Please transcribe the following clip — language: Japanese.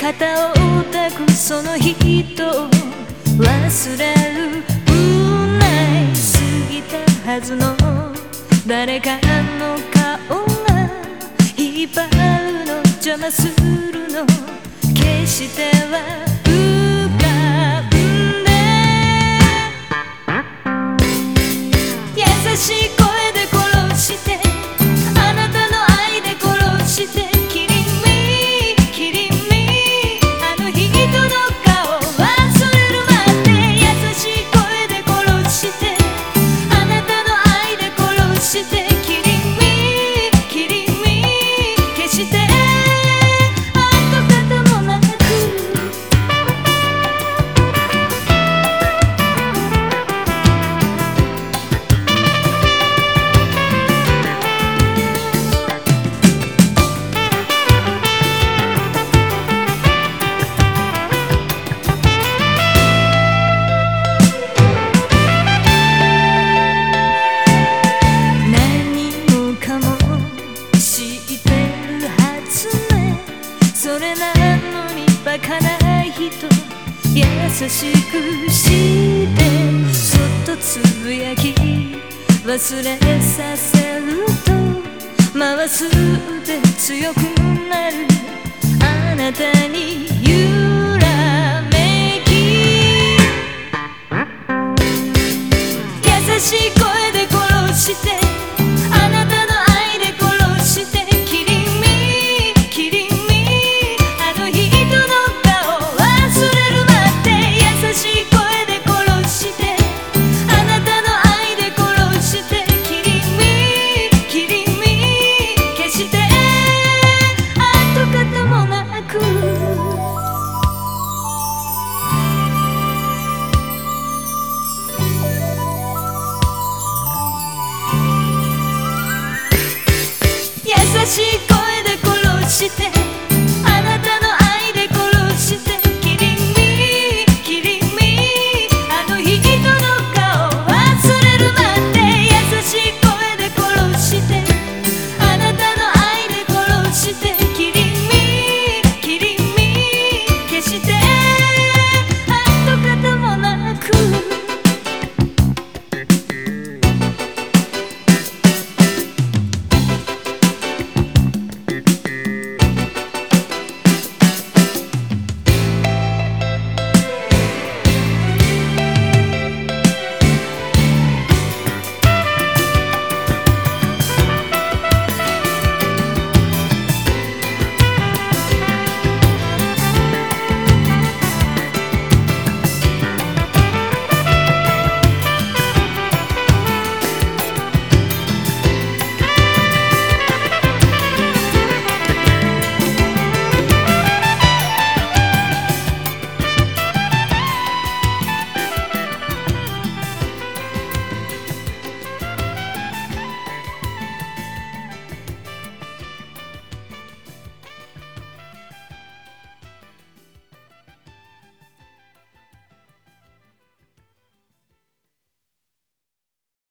肩を抱くその人を忘れる。うない過ぎたはずの誰かの顔が引っ張るの。邪魔するの決しては浮かんで優しくしてそっとつぶやき忘れさせると回すで強くなる。あなたに揺らめき。優しい声で殺してしく